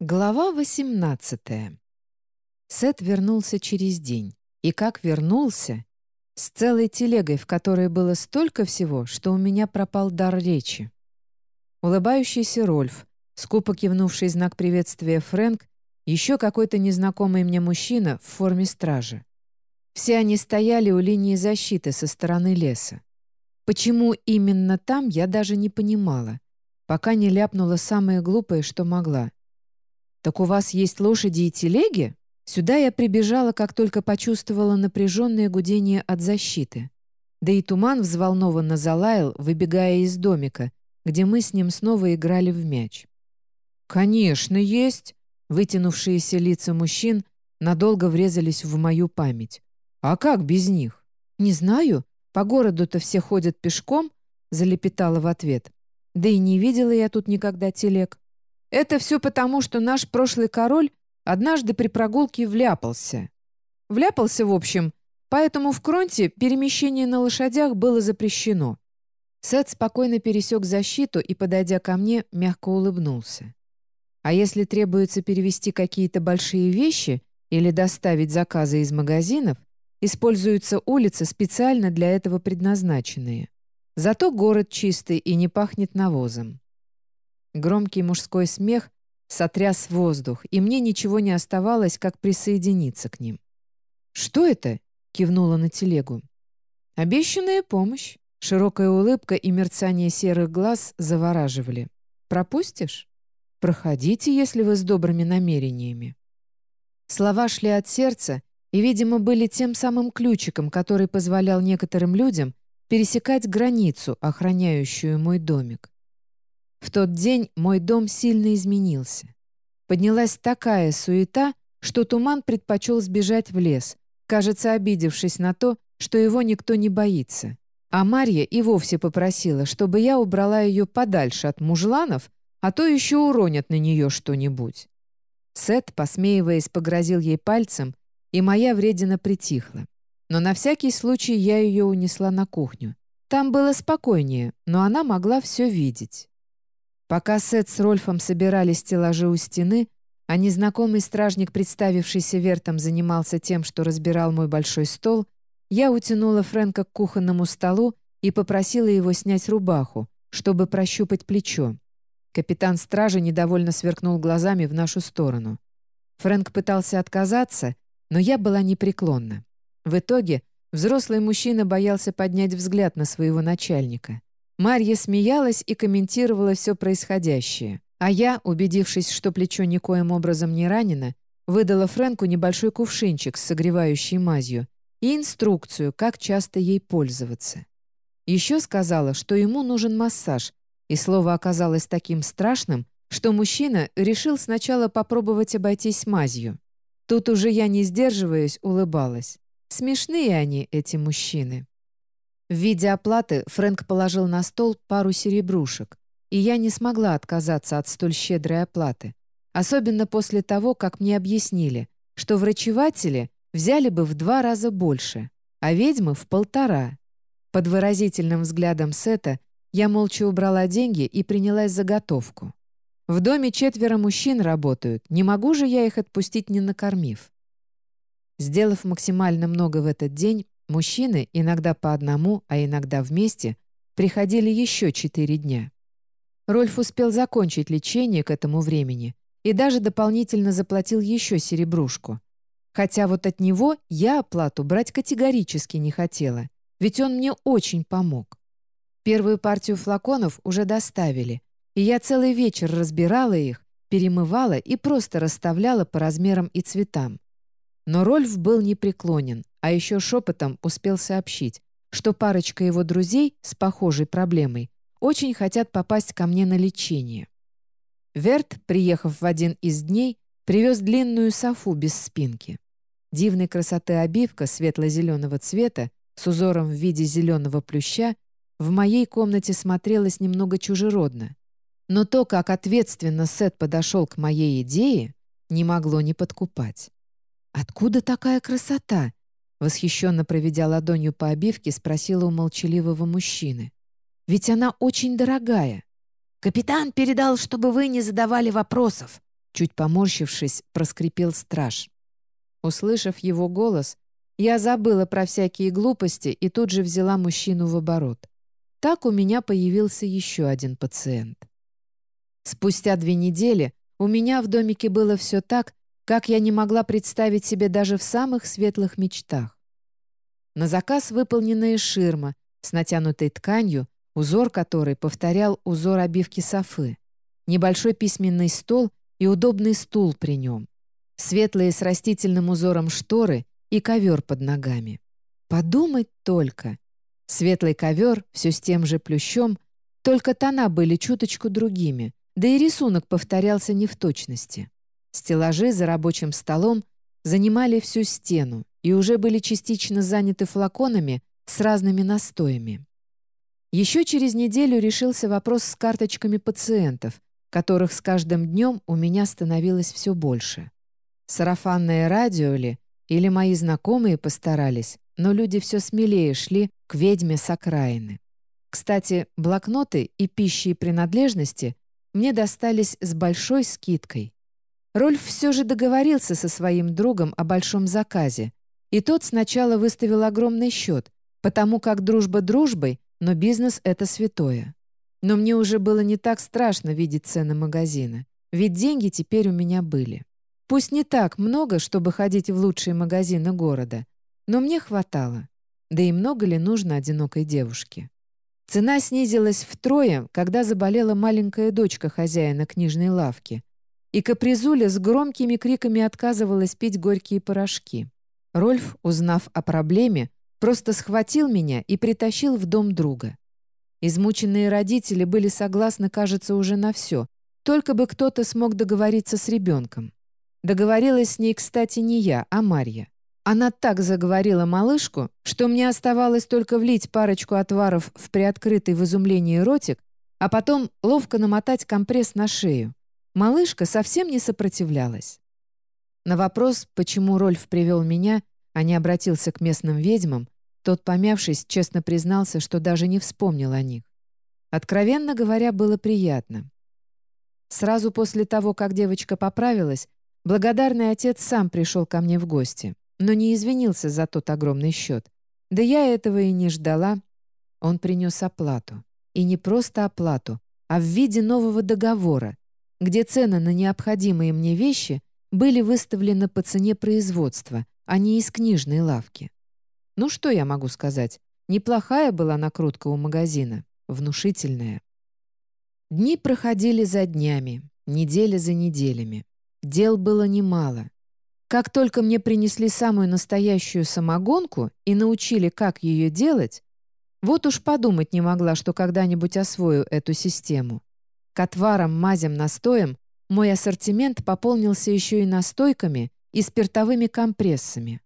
Глава 18 Сет вернулся через день. И как вернулся? С целой телегой, в которой было столько всего, что у меня пропал дар речи. Улыбающийся Рольф, скупо кивнувший знак приветствия Фрэнк, еще какой-то незнакомый мне мужчина в форме стражи. Все они стояли у линии защиты со стороны леса. Почему именно там, я даже не понимала, пока не ляпнула самое глупое, что могла — «Так у вас есть лошади и телеги?» Сюда я прибежала, как только почувствовала напряженное гудение от защиты. Да и туман взволнованно залаял, выбегая из домика, где мы с ним снова играли в мяч. «Конечно, есть!» Вытянувшиеся лица мужчин надолго врезались в мою память. «А как без них?» «Не знаю. По городу-то все ходят пешком», — залепетала в ответ. «Да и не видела я тут никогда телег». Это все потому, что наш прошлый король однажды при прогулке вляпался. Вляпался, в общем, поэтому в Кронте перемещение на лошадях было запрещено. Сет спокойно пересек защиту и, подойдя ко мне, мягко улыбнулся. А если требуется перевести какие-то большие вещи или доставить заказы из магазинов, используются улицы, специально для этого предназначенные. Зато город чистый и не пахнет навозом. Громкий мужской смех сотряс воздух, и мне ничего не оставалось, как присоединиться к ним. «Что это?» — кивнула на телегу. «Обещанная помощь». Широкая улыбка и мерцание серых глаз завораживали. «Пропустишь? Проходите, если вы с добрыми намерениями». Слова шли от сердца и, видимо, были тем самым ключиком, который позволял некоторым людям пересекать границу, охраняющую мой домик. В тот день мой дом сильно изменился. Поднялась такая суета, что Туман предпочел сбежать в лес, кажется, обидевшись на то, что его никто не боится. А Марья и вовсе попросила, чтобы я убрала ее подальше от мужланов, а то еще уронят на нее что-нибудь. Сет, посмеиваясь, погрозил ей пальцем, и моя вредина притихла. Но на всякий случай я ее унесла на кухню. Там было спокойнее, но она могла все видеть. Пока Сет с Рольфом собирали стеллажи у стены, а незнакомый стражник, представившийся Вертом, занимался тем, что разбирал мой большой стол, я утянула Фрэнка к кухонному столу и попросила его снять рубаху, чтобы прощупать плечо. Капитан стражи недовольно сверкнул глазами в нашу сторону. Фрэнк пытался отказаться, но я была непреклонна. В итоге взрослый мужчина боялся поднять взгляд на своего начальника. Марья смеялась и комментировала все происходящее. А я, убедившись, что плечо никоим образом не ранено, выдала Фрэнку небольшой кувшинчик с согревающей мазью и инструкцию, как часто ей пользоваться. Еще сказала, что ему нужен массаж, и слово оказалось таким страшным, что мужчина решил сначала попробовать обойтись мазью. Тут уже я, не сдерживаясь, улыбалась. Смешные они, эти мужчины. В виде оплаты Фрэнк положил на стол пару серебрушек, и я не смогла отказаться от столь щедрой оплаты. Особенно после того, как мне объяснили, что врачеватели взяли бы в два раза больше, а ведьмы — в полтора. Под выразительным взглядом Сета я молча убрала деньги и принялась заготовку. В доме четверо мужчин работают, не могу же я их отпустить, не накормив. Сделав максимально много в этот день, Мужчины, иногда по одному, а иногда вместе, приходили еще четыре дня. Рольф успел закончить лечение к этому времени и даже дополнительно заплатил еще серебрушку. Хотя вот от него я оплату брать категорически не хотела, ведь он мне очень помог. Первую партию флаконов уже доставили, и я целый вечер разбирала их, перемывала и просто расставляла по размерам и цветам. Но Рольф был непреклонен, а еще шепотом успел сообщить, что парочка его друзей с похожей проблемой очень хотят попасть ко мне на лечение. Верт, приехав в один из дней, привез длинную софу без спинки. Дивной красоты обивка светло-зеленого цвета с узором в виде зеленого плюща в моей комнате смотрелась немного чужеродно. Но то, как ответственно Сет подошел к моей идее, не могло не подкупать. «Откуда такая красота?» Восхищенно проведя ладонью по обивке, спросила у молчаливого мужчины. «Ведь она очень дорогая». «Капитан передал, чтобы вы не задавали вопросов», Чуть поморщившись, проскрипел страж. Услышав его голос, я забыла про всякие глупости и тут же взяла мужчину в оборот. Так у меня появился еще один пациент. Спустя две недели у меня в домике было все так, как я не могла представить себе даже в самых светлых мечтах. На заказ выполненная ширма с натянутой тканью, узор которой повторял узор обивки софы, небольшой письменный стол и удобный стул при нем, светлые с растительным узором шторы и ковер под ногами. Подумать только! Светлый ковер все с тем же плющом, только тона были чуточку другими, да и рисунок повторялся не в точности. Стеллажи за рабочим столом занимали всю стену и уже были частично заняты флаконами с разными настоями. Еще через неделю решился вопрос с карточками пациентов, которых с каждым днем у меня становилось все больше. Сарафанное радио ли или мои знакомые постарались, но люди все смелее шли к ведьме с окраины. Кстати, блокноты и пищи и принадлежности мне достались с большой скидкой. Рольф все же договорился со своим другом о большом заказе, и тот сначала выставил огромный счет, потому как дружба дружбой, но бизнес — это святое. Но мне уже было не так страшно видеть цены магазина, ведь деньги теперь у меня были. Пусть не так много, чтобы ходить в лучшие магазины города, но мне хватало. Да и много ли нужно одинокой девушке? Цена снизилась втрое, когда заболела маленькая дочка хозяина книжной лавки, и Капризуля с громкими криками отказывалась пить горькие порошки. Рольф, узнав о проблеме, просто схватил меня и притащил в дом друга. Измученные родители были согласны, кажется, уже на все, только бы кто-то смог договориться с ребенком. Договорилась с ней, кстати, не я, а Марья. Она так заговорила малышку, что мне оставалось только влить парочку отваров в приоткрытый в изумлении ротик, а потом ловко намотать компресс на шею. Малышка совсем не сопротивлялась. На вопрос, почему Рольф привел меня, а не обратился к местным ведьмам, тот, помявшись, честно признался, что даже не вспомнил о них. Откровенно говоря, было приятно. Сразу после того, как девочка поправилась, благодарный отец сам пришел ко мне в гости, но не извинился за тот огромный счет. Да я этого и не ждала. Он принес оплату. И не просто оплату, а в виде нового договора, где цены на необходимые мне вещи были выставлены по цене производства, а не из книжной лавки. Ну что я могу сказать? Неплохая была накрутка у магазина, внушительная. Дни проходили за днями, недели за неделями. Дел было немало. Как только мне принесли самую настоящую самогонку и научили, как ее делать, вот уж подумать не могла, что когда-нибудь освою эту систему. К отварам, мазям, настоям мой ассортимент пополнился еще и настойками и спиртовыми компрессами.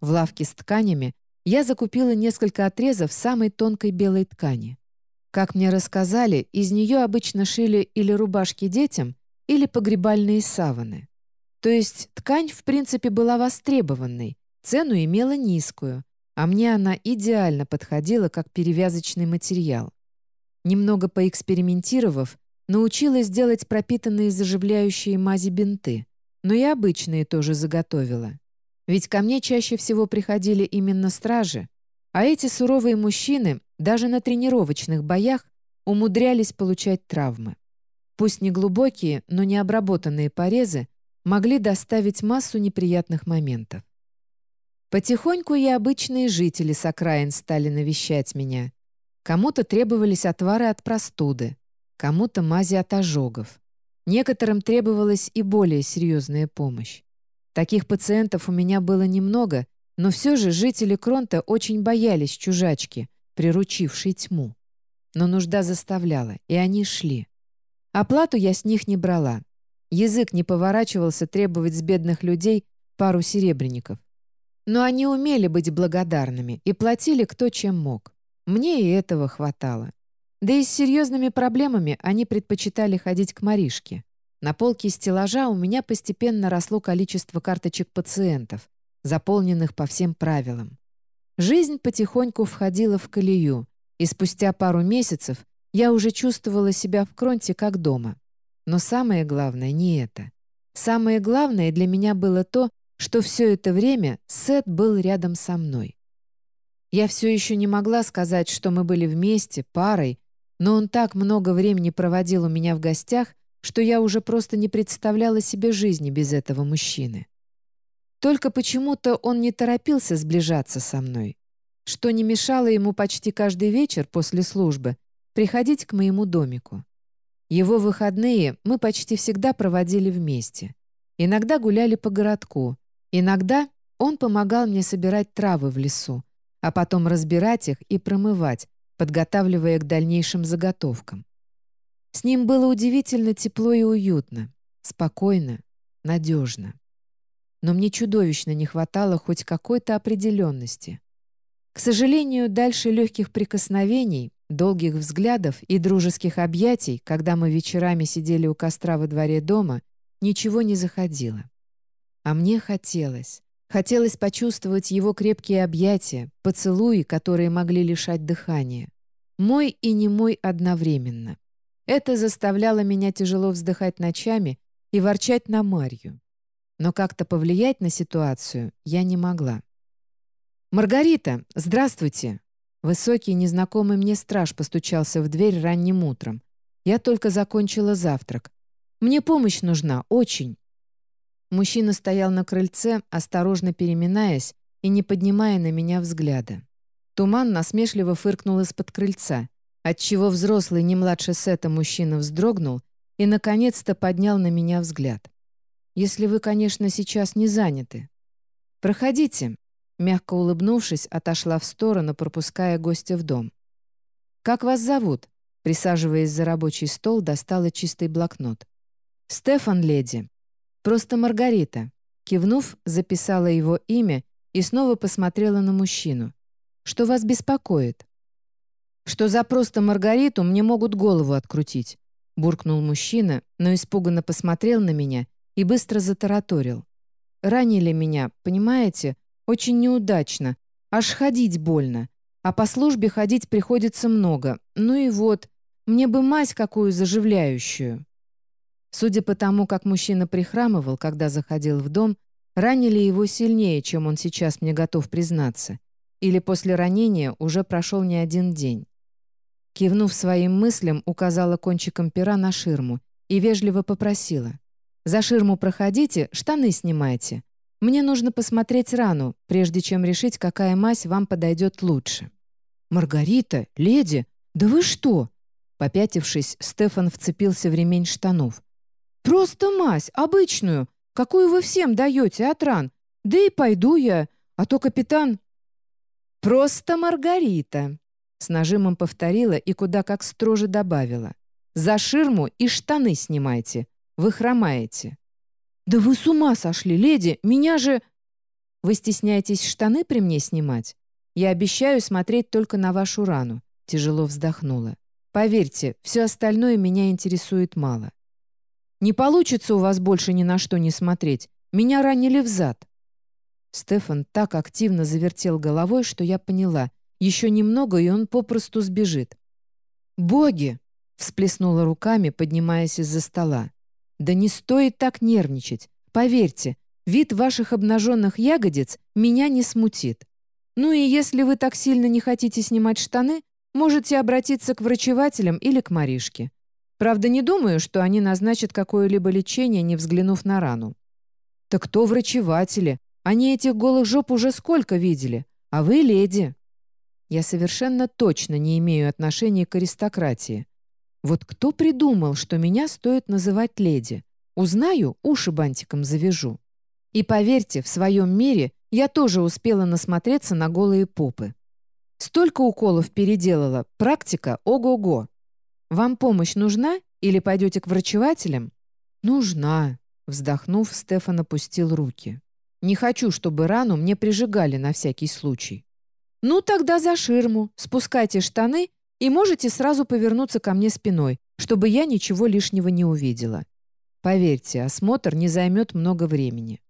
В лавке с тканями я закупила несколько отрезов самой тонкой белой ткани. Как мне рассказали, из нее обычно шили или рубашки детям, или погребальные саваны. То есть ткань, в принципе, была востребованной, цену имела низкую, а мне она идеально подходила как перевязочный материал. Немного поэкспериментировав, Научилась делать пропитанные заживляющие мази бинты, но и обычные тоже заготовила. Ведь ко мне чаще всего приходили именно стражи, а эти суровые мужчины даже на тренировочных боях умудрялись получать травмы. Пусть не глубокие, но необработанные порезы могли доставить массу неприятных моментов. Потихоньку и обычные жители с окраин стали навещать меня. Кому-то требовались отвары от простуды, кому-то мази от ожогов. Некоторым требовалась и более серьезная помощь. Таких пациентов у меня было немного, но все же жители Кронта очень боялись чужачки, приручившей тьму. Но нужда заставляла, и они шли. Оплату я с них не брала. Язык не поворачивался требовать с бедных людей пару серебряников. Но они умели быть благодарными и платили кто чем мог. Мне и этого хватало. Да и с серьезными проблемами они предпочитали ходить к Маришке. На полке стеллажа у меня постепенно росло количество карточек пациентов, заполненных по всем правилам. Жизнь потихоньку входила в колею, и спустя пару месяцев я уже чувствовала себя в Кронте как дома. Но самое главное не это. Самое главное для меня было то, что все это время Сет был рядом со мной. Я все еще не могла сказать, что мы были вместе, парой, но он так много времени проводил у меня в гостях, что я уже просто не представляла себе жизни без этого мужчины. Только почему-то он не торопился сближаться со мной, что не мешало ему почти каждый вечер после службы приходить к моему домику. Его выходные мы почти всегда проводили вместе. Иногда гуляли по городку, иногда он помогал мне собирать травы в лесу, а потом разбирать их и промывать, подготавливая к дальнейшим заготовкам. С ним было удивительно тепло и уютно, спокойно, надежно. Но мне чудовищно не хватало хоть какой-то определенности. К сожалению, дальше легких прикосновений, долгих взглядов и дружеских объятий, когда мы вечерами сидели у костра во дворе дома, ничего не заходило. А мне хотелось. Хотелось почувствовать его крепкие объятия, поцелуи, которые могли лишать дыхания. Мой и не мой одновременно. Это заставляло меня тяжело вздыхать ночами и ворчать на Марью. Но как-то повлиять на ситуацию я не могла. «Маргарита, здравствуйте!» Высокий, незнакомый мне страж постучался в дверь ранним утром. Я только закончила завтрак. «Мне помощь нужна, очень!» Мужчина стоял на крыльце, осторожно переминаясь и не поднимая на меня взгляда. Туман насмешливо фыркнул из-под крыльца, отчего взрослый, не младше Сета мужчина вздрогнул и, наконец-то, поднял на меня взгляд. «Если вы, конечно, сейчас не заняты. Проходите», мягко улыбнувшись, отошла в сторону, пропуская гостя в дом. «Как вас зовут?» Присаживаясь за рабочий стол, достала чистый блокнот. «Стефан, леди. Просто Маргарита». Кивнув, записала его имя и снова посмотрела на мужчину. «Что вас беспокоит?» «Что за просто Маргариту мне могут голову открутить», буркнул мужчина, но испуганно посмотрел на меня и быстро затараторил. «Ранили меня, понимаете? Очень неудачно. Аж ходить больно. А по службе ходить приходится много. Ну и вот, мне бы мазь какую заживляющую». Судя по тому, как мужчина прихрамывал, когда заходил в дом, ранили его сильнее, чем он сейчас мне готов признаться. Или после ранения уже прошел не один день. Кивнув своим мыслям, указала кончиком пера на ширму и вежливо попросила. «За ширму проходите, штаны снимайте. Мне нужно посмотреть рану, прежде чем решить, какая мазь вам подойдет лучше». «Маргарита, леди, да вы что?» Попятившись, Стефан вцепился в ремень штанов. «Просто мазь, обычную, какую вы всем даете от ран. Да и пойду я, а то капитан...» «Просто Маргарита», — с нажимом повторила и куда как строже добавила. «За ширму и штаны снимайте. Вы хромаете». «Да вы с ума сошли, леди! Меня же...» «Вы стесняетесь штаны при мне снимать? Я обещаю смотреть только на вашу рану», — тяжело вздохнула. «Поверьте, все остальное меня интересует мало». Не получится у вас больше ни на что не смотреть. Меня ранили в зад». Стефан так активно завертел головой, что я поняла. Еще немного, и он попросту сбежит. «Боги!» — всплеснула руками, поднимаясь из-за стола. «Да не стоит так нервничать. Поверьте, вид ваших обнаженных ягодиц меня не смутит. Ну и если вы так сильно не хотите снимать штаны, можете обратиться к врачевателям или к Маришке. Правда, не думаю, что они назначат какое-либо лечение, не взглянув на рану. Так кто врачеватели? Они этих голых жоп уже сколько видели? А вы леди. Я совершенно точно не имею отношения к аристократии. Вот кто придумал, что меня стоит называть леди? Узнаю, уши бантиком завяжу. И поверьте, в своем мире я тоже успела насмотреться на голые попы. Столько уколов переделала, практика ого-го. «Вам помощь нужна или пойдете к врачевателям?» «Нужна», — вздохнув, Стефан опустил руки. «Не хочу, чтобы рану мне прижигали на всякий случай». «Ну, тогда за ширму, спускайте штаны и можете сразу повернуться ко мне спиной, чтобы я ничего лишнего не увидела. Поверьте, осмотр не займет много времени».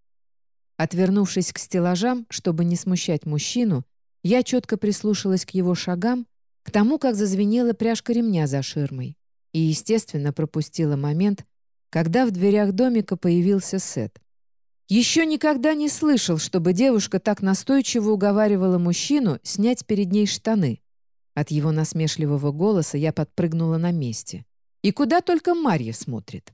Отвернувшись к стеллажам, чтобы не смущать мужчину, я четко прислушалась к его шагам к тому, как зазвенела пряжка ремня за ширмой, и, естественно, пропустила момент, когда в дверях домика появился Сет. Еще никогда не слышал, чтобы девушка так настойчиво уговаривала мужчину снять перед ней штаны. От его насмешливого голоса я подпрыгнула на месте. И куда только Марья смотрит.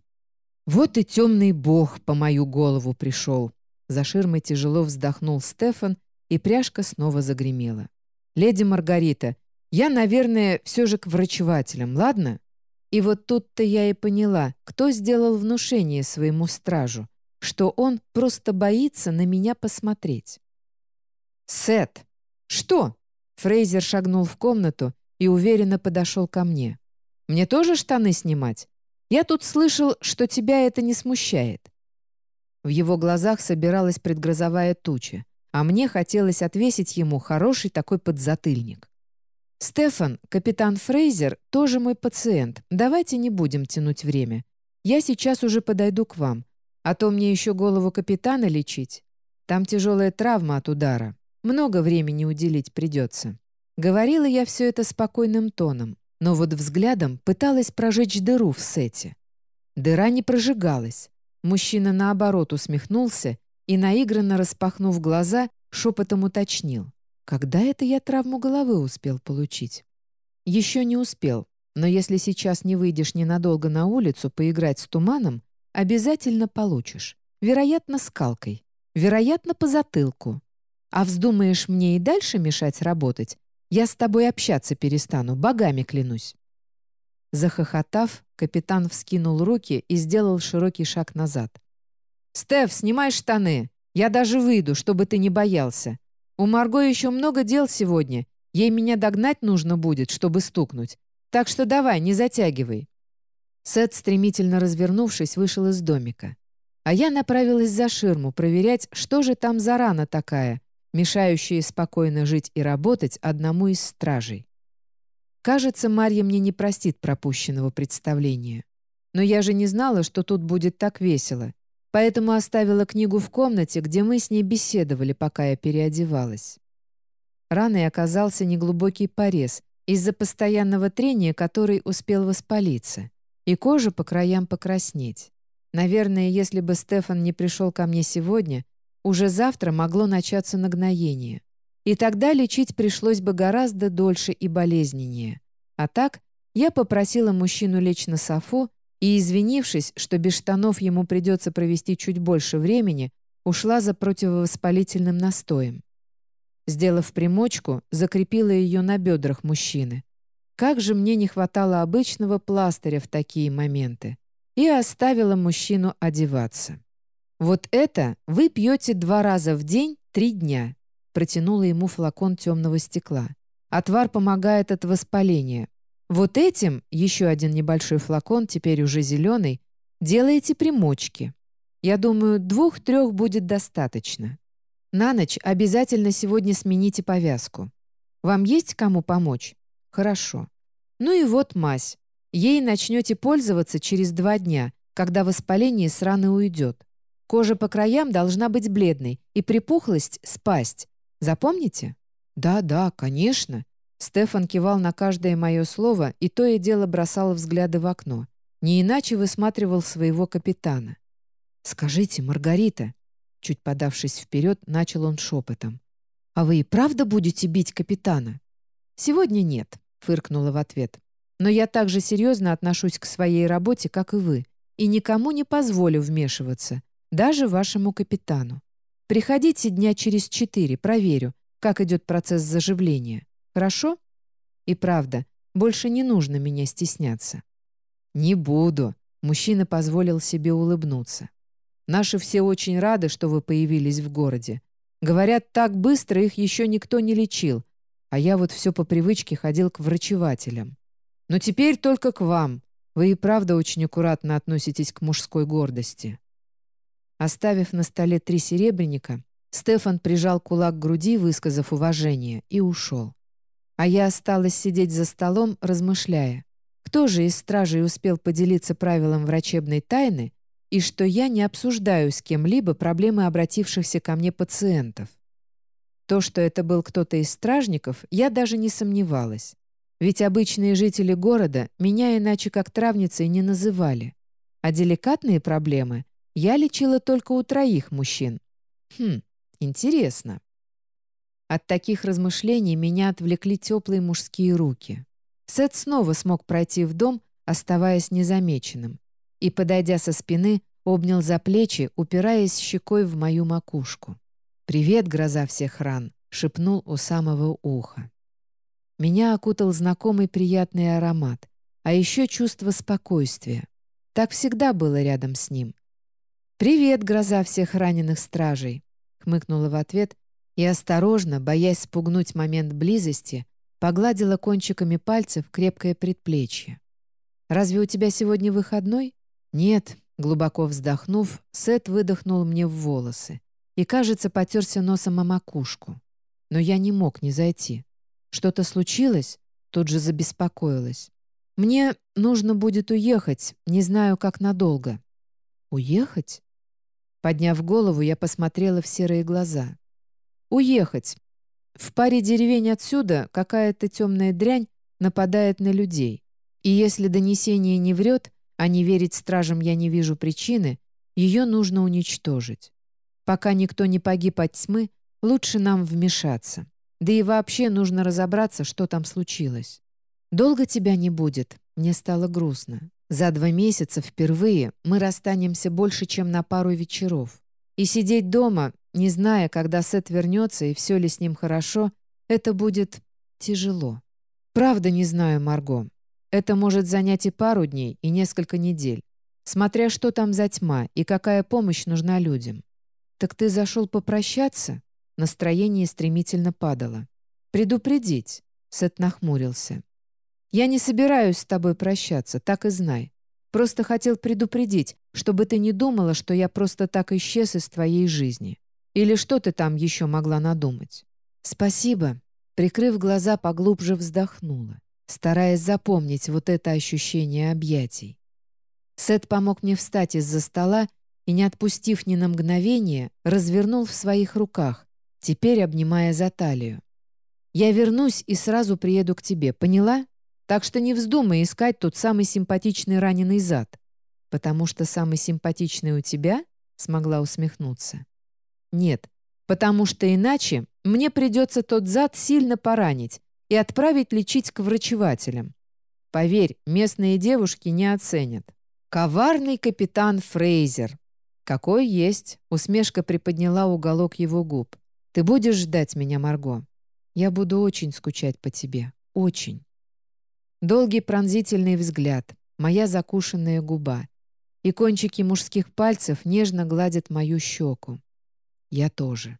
Вот и темный бог по мою голову пришел. За ширмой тяжело вздохнул Стефан, и пряжка снова загремела. «Леди Маргарита, я, наверное, все же к врачевателям, ладно?» И вот тут-то я и поняла, кто сделал внушение своему стражу, что он просто боится на меня посмотреть. «Сет!» «Что?» Фрейзер шагнул в комнату и уверенно подошел ко мне. «Мне тоже штаны снимать? Я тут слышал, что тебя это не смущает». В его глазах собиралась предгрозовая туча, а мне хотелось отвесить ему хороший такой подзатыльник. «Стефан, капитан Фрейзер, тоже мой пациент. Давайте не будем тянуть время. Я сейчас уже подойду к вам. А то мне еще голову капитана лечить. Там тяжелая травма от удара. Много времени уделить придется». Говорила я все это спокойным тоном, но вот взглядом пыталась прожечь дыру в сете. Дыра не прожигалась. Мужчина, наоборот, усмехнулся и, наигранно распахнув глаза, шепотом уточнил. Когда это я травму головы успел получить? Еще не успел, но если сейчас не выйдешь ненадолго на улицу поиграть с туманом, обязательно получишь. Вероятно, скалкой. Вероятно, по затылку. А вздумаешь мне и дальше мешать работать, я с тобой общаться перестану, богами клянусь». Захохотав, капитан вскинул руки и сделал широкий шаг назад. «Стеф, снимай штаны! Я даже выйду, чтобы ты не боялся. У Марго еще много дел сегодня. Ей меня догнать нужно будет, чтобы стукнуть. Так что давай, не затягивай». Сет, стремительно развернувшись, вышел из домика. А я направилась за ширму проверять, что же там за рана такая, мешающая спокойно жить и работать одному из стражей. Кажется, Марья мне не простит пропущенного представления. Но я же не знала, что тут будет так весело, поэтому оставила книгу в комнате, где мы с ней беседовали, пока я переодевалась. Раной оказался неглубокий порез из-за постоянного трения, который успел воспалиться, и кожа по краям покраснеть. Наверное, если бы Стефан не пришел ко мне сегодня, уже завтра могло начаться нагноение. И тогда лечить пришлось бы гораздо дольше и болезненнее. А так я попросила мужчину лечь на софу и, извинившись, что без штанов ему придется провести чуть больше времени, ушла за противовоспалительным настоем. Сделав примочку, закрепила ее на бедрах мужчины. Как же мне не хватало обычного пластыря в такие моменты. И оставила мужчину одеваться. «Вот это вы пьете два раза в день три дня», протянула ему флакон темного стекла. «Отвар помогает от воспаления. Вот этим, еще один небольшой флакон, теперь уже зеленый, делаете примочки. Я думаю, двух-трех будет достаточно. На ночь обязательно сегодня смените повязку. Вам есть кому помочь? Хорошо. Ну и вот мазь. Ей начнете пользоваться через два дня, когда воспаление с раны уйдет. Кожа по краям должна быть бледной и припухлость спасть. Запомните? Да, да, конечно. Стефан кивал на каждое мое слово и то и дело бросал взгляды в окно. Не иначе высматривал своего капитана. «Скажите, Маргарита», чуть подавшись вперед, начал он шепотом. «А вы и правда будете бить капитана?» «Сегодня нет», — фыркнула в ответ. «Но я так же серьезно отношусь к своей работе, как и вы, и никому не позволю вмешиваться, даже вашему капитану. Приходите дня через четыре, проверю, как идет процесс заживления. Хорошо? И правда, больше не нужно меня стесняться». «Не буду», — мужчина позволил себе улыбнуться. «Наши все очень рады, что вы появились в городе. Говорят, так быстро их еще никто не лечил, а я вот все по привычке ходил к врачевателям. Но теперь только к вам. Вы и правда очень аккуратно относитесь к мужской гордости». Оставив на столе три серебряника, Стефан прижал кулак к груди, высказав уважение, и ушел. А я осталась сидеть за столом, размышляя, кто же из стражей успел поделиться правилом врачебной тайны и что я не обсуждаю с кем-либо проблемы обратившихся ко мне пациентов. То, что это был кто-то из стражников, я даже не сомневалась. Ведь обычные жители города меня иначе как травницей не называли. а деликатные проблемы я лечила только у троих мужчин. Хм, интересно. От таких размышлений меня отвлекли теплые мужские руки. Сет снова смог пройти в дом, оставаясь незамеченным, и, подойдя со спины, обнял за плечи, упираясь щекой в мою макушку. «Привет, гроза всех ран!» — шепнул у самого уха. Меня окутал знакомый приятный аромат, а еще чувство спокойствия. Так всегда было рядом с ним. «Привет, гроза всех раненых стражей!» — хмыкнула в ответ и осторожно, боясь спугнуть момент близости, погладила кончиками пальцев крепкое предплечье. «Разве у тебя сегодня выходной?» «Нет», — глубоко вздохнув, Сет выдохнул мне в волосы и, кажется, потерся носом о макушку. Но я не мог не зайти. Что-то случилось? Тут же забеспокоилась. «Мне нужно будет уехать, не знаю, как надолго». «Уехать?» Подняв голову, я посмотрела в серые глаза. «Уехать. В паре деревень отсюда какая-то темная дрянь нападает на людей. И если донесение не врет, а не верить стражам я не вижу причины, ее нужно уничтожить. Пока никто не погиб от тьмы, лучше нам вмешаться. Да и вообще нужно разобраться, что там случилось. Долго тебя не будет, мне стало грустно. За два месяца впервые мы расстанемся больше, чем на пару вечеров. И сидеть дома, не зная, когда Сет вернется и все ли с ним хорошо, это будет тяжело. Правда не знаю, Марго. Это может занять и пару дней, и несколько недель. Смотря что там за тьма и какая помощь нужна людям. Так ты зашел попрощаться? Настроение стремительно падало. «Предупредить», — Сет нахмурился. Я не собираюсь с тобой прощаться, так и знай. Просто хотел предупредить, чтобы ты не думала, что я просто так исчез из твоей жизни. Или что ты там еще могла надумать. Спасибо. Прикрыв глаза, поглубже вздохнула, стараясь запомнить вот это ощущение объятий. Сет помог мне встать из-за стола и, не отпустив ни на мгновение, развернул в своих руках, теперь обнимая за талию. «Я вернусь и сразу приеду к тебе, поняла?» Так что не вздумай искать тот самый симпатичный раненый зад. Потому что самый симпатичный у тебя?» — смогла усмехнуться. «Нет, потому что иначе мне придется тот зад сильно поранить и отправить лечить к врачевателям. Поверь, местные девушки не оценят. Коварный капитан Фрейзер. Какой есть, усмешка приподняла уголок его губ. Ты будешь ждать меня, Марго? Я буду очень скучать по тебе. Очень. Долгий пронзительный взгляд, моя закушенная губа. И кончики мужских пальцев нежно гладят мою щеку. Я тоже.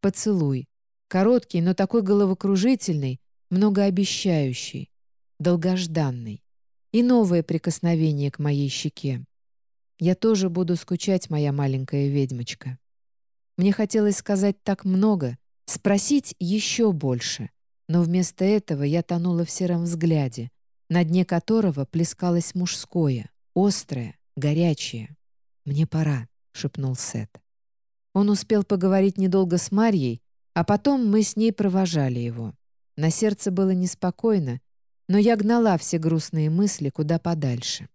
Поцелуй. Короткий, но такой головокружительный, многообещающий, долгожданный. И новое прикосновение к моей щеке. Я тоже буду скучать, моя маленькая ведьмочка. Мне хотелось сказать так много, спросить еще больше. Но вместо этого я тонула в сером взгляде, на дне которого плескалось мужское, острое, горячее. «Мне пора», — шепнул Сет. Он успел поговорить недолго с Марьей, а потом мы с ней провожали его. На сердце было неспокойно, но я гнала все грустные мысли куда подальше.